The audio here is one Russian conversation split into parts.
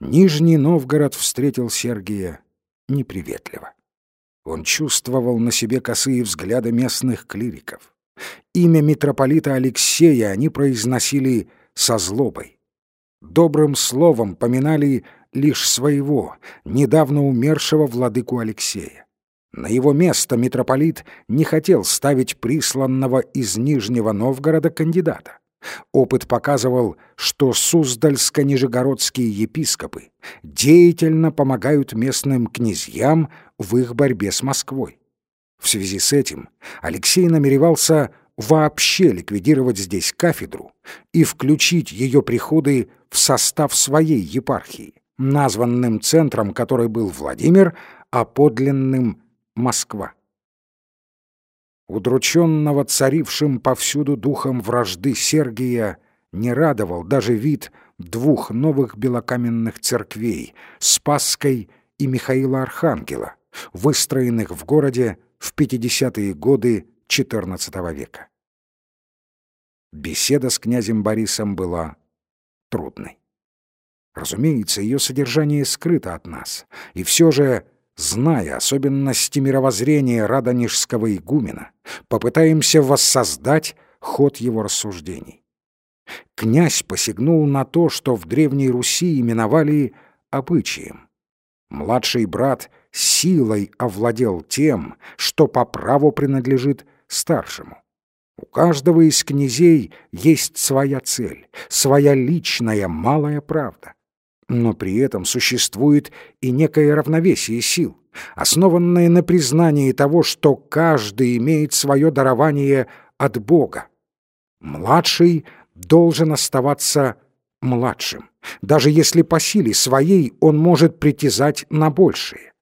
Нижний Новгород встретил Сергия неприветливо. Он чувствовал на себе косые взгляды местных клириков. Имя митрополита Алексея они произносили со злобой. Добрым словом поминали лишь своего, недавно умершего владыку Алексея. На его место митрополит не хотел ставить присланного из Нижнего Новгорода кандидата. Опыт показывал, что суздальско-нижегородские епископы деятельно помогают местным князьям в их борьбе с Москвой. В связи с этим Алексей намеревался вообще ликвидировать здесь кафедру и включить ее приходы в состав своей епархии, названным центром которой был Владимир, а подлинным — Москва. Удрученного царившим повсюду духом вражды Сергия не радовал даже вид двух новых белокаменных церквей — Спасской и Михаила Архангела, выстроенных в городе в 50-е годы XIV века. Беседа с князем Борисом была трудной. Разумеется, ее содержание скрыто от нас, и все же зная особенности мировоззрения радонежского игумена, попытаемся воссоздать ход его рассуждений. Князь посягнул на то, что в Древней Руси именовали обычаем. Младший брат силой овладел тем, что по праву принадлежит старшему. У каждого из князей есть своя цель, своя личная малая правда. Но при этом существует и некое равновесие сил, основанное на признании того, что каждый имеет свое дарование от Бога. Младший должен оставаться младшим, даже если по силе своей он может притязать на большее.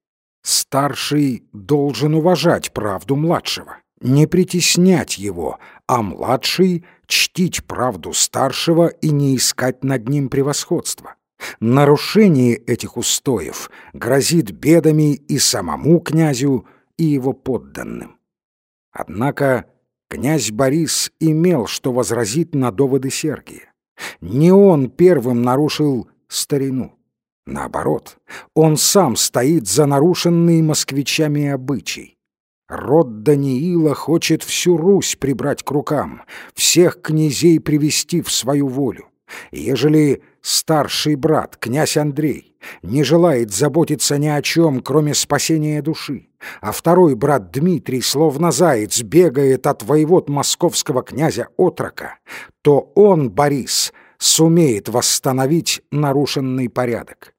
Старший должен уважать правду младшего, не притеснять его, а младший — чтить правду старшего и не искать над ним превосходства. Нарушение этих устоев грозит бедами и самому князю, и его подданным. Однако князь Борис имел что возразить на доводы Сергия. Не он первым нарушил старину. Наоборот, он сам стоит за нарушенные москвичами обычай. Род Даниила хочет всю Русь прибрать к рукам, всех князей привести в свою волю. Ежели старший брат, князь Андрей, не желает заботиться ни о чем, кроме спасения души, а второй брат Дмитрий, словно заяц, бегает от воевод московского князя Отрока, то он, Борис, сумеет восстановить нарушенный порядок.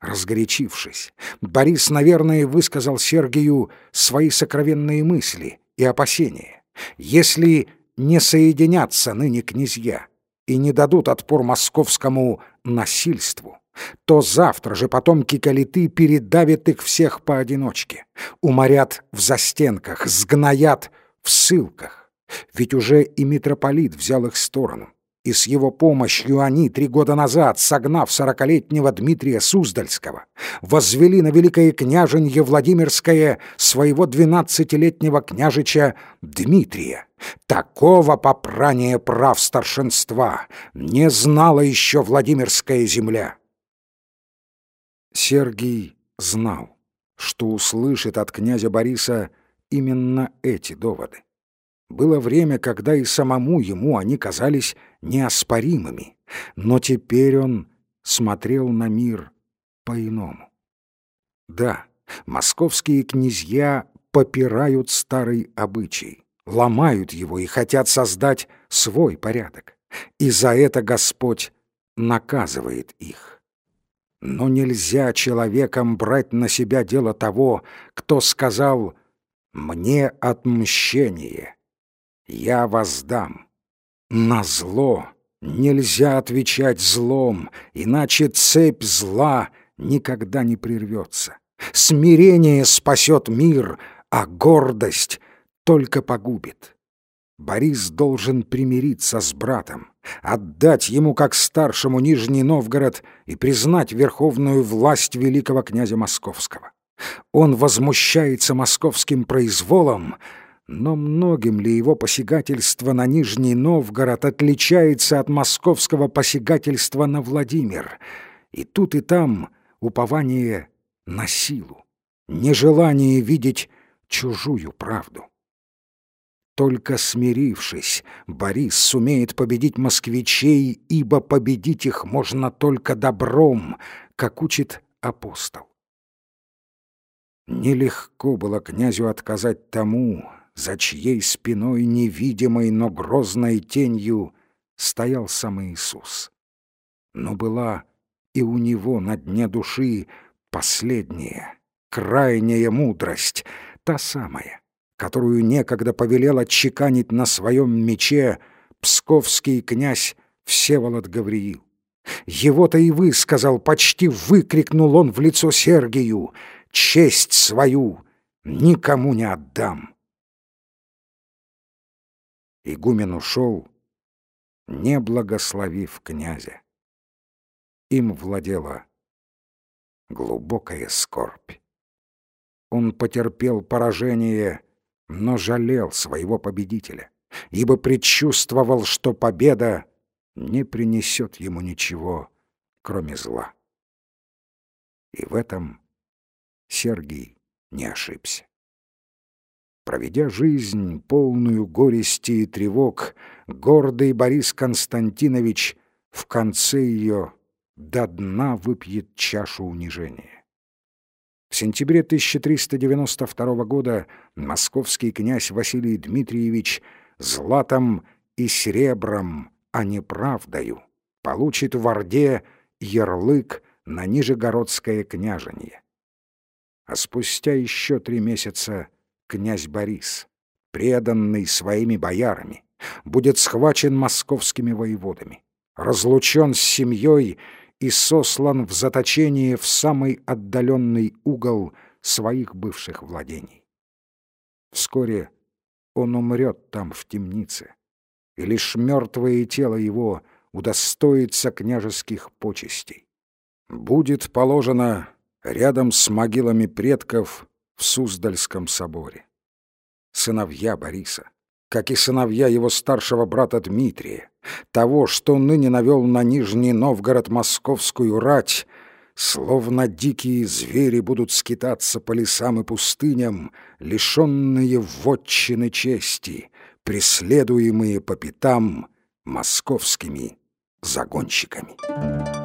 Разгорячившись, Борис, наверное, высказал Сергию свои сокровенные мысли и опасения. Если не соединятся ныне князья, и не дадут отпор московскому насильству, то завтра же потомки Калиты передавят их всех поодиночке, уморят в застенках, сгноят в ссылках. Ведь уже и митрополит взял их сторону, и с его помощью они три года назад, согнав сорокалетнего Дмитрия Суздальского, возвели на великое княженье Владимирское своего двенадцатилетнего княжича Дмитрия. Такого попрания прав старшинства не знала еще Владимирская земля. Сергий знал, что услышит от князя Бориса именно эти доводы. Было время, когда и самому ему они казались неоспоримыми, но теперь он смотрел на мир по-иному. Да, московские князья попирают старый обычай, ломают его и хотят создать свой порядок, и за это Господь наказывает их. Но нельзя человеком брать на себя дело того, кто сказал «мне отмщение, я воздам». На зло нельзя отвечать злом, иначе цепь зла никогда не прервется. Смирение спасет мир, а гордость только погубит. Борис должен примириться с братом, отдать ему как старшему Нижний Новгород и признать верховную власть великого князя Московского. Он возмущается московским произволом, но многим ли его посягательство на Нижний Новгород отличается от московского посягательства на Владимир? И тут и там упование на силу, нежелание видеть чужую правду. Только смирившись, Борис сумеет победить москвичей, ибо победить их можно только добром, как учит апостол. Нелегко было князю отказать тому, за чьей спиной невидимой, но грозной тенью стоял сам Иисус. Но была и у него на дне души последняя, крайняя мудрость, та самая, которую некогда повелел отчеканить на своем мече псковский князь Всеволод Гавриил. Его-то и высказал, почти выкрикнул он в лицо Сергию, «Честь свою никому не отдам!» Игумен ушел, не благословив князя. Им владела глубокая скорбь. Он потерпел поражение, но жалел своего победителя, ибо предчувствовал, что победа не принесет ему ничего, кроме зла. И в этом Сергий не ошибся. Проведя жизнь, полную горести и тревог, гордый Борис Константинович в конце ее до дна выпьет чашу унижения. В сентябре 1392 года московский князь Василий Дмитриевич златом и серебром, а не правдою, получит в Орде ярлык на Нижегородское княжение. А спустя еще три месяца князь Борис, преданный своими боярами, будет схвачен московскими воеводами, разлучен с семьей и сослан в заточение в самый отдаленный угол своих бывших владений. Вскоре он умрет там, в темнице, и лишь мертвое тело его удостоится княжеских почестей. Будет положено рядом с могилами предков в Суздальском соборе. Сыновья Бориса, как и сыновья его старшего брата Дмитрия, того, что ныне навел на Нижний Новгород московскую рать, словно дикие звери будут скитаться по лесам и пустыням, лишенные вотчины чести, преследуемые по пятам московскими загонщиками.